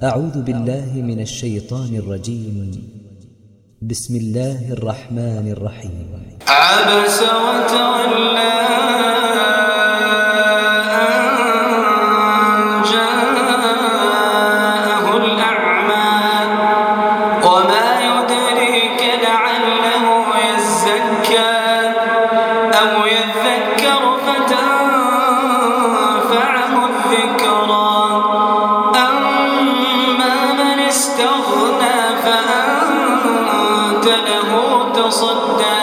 أعوذ بالله من الشيطان الرجيم. بسم الله الرحمن الرحيم. عبس وصدق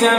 s'est